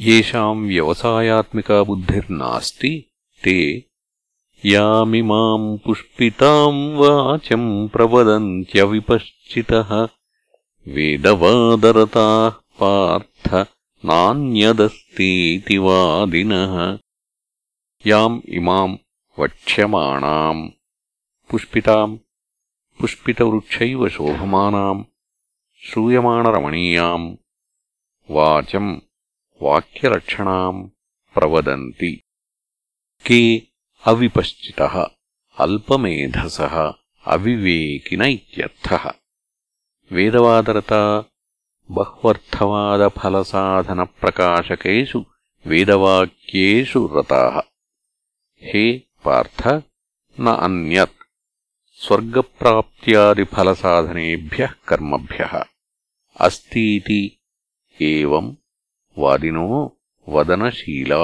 येषाम् व्यवसायात्मिका बुद्धिर्नास्ति ते यामिमाम् पुष्पिताम् वाचम् प्रवदन्त्यविपश्चितः। वेदवादरताः पार्थ नान्यदस्तीति वादिनः। याम् इमाम् वक्ष्यमाणाम् पुष्पिताम् पुष्पितवृक्षैव शोभमानाम् श्रूयमाणरमणीयाम् वाचम् वाक्यलक्षणाम् प्रवदन्ति। के अविपश्चितः, अल्पमेधसः अविवेकिन इत्यर्थः वेदवादरता बह्वर्थवादफलसाधनप्रकाशकेषु वेदवाक्येषु रताः। हे पार्थ, न अन्यत्। स्वर्गप्राप्त्यादिफलसाधनेभ्यः कर्मभ्यः। अस्तीति एवम् వాదినో వదనశీలా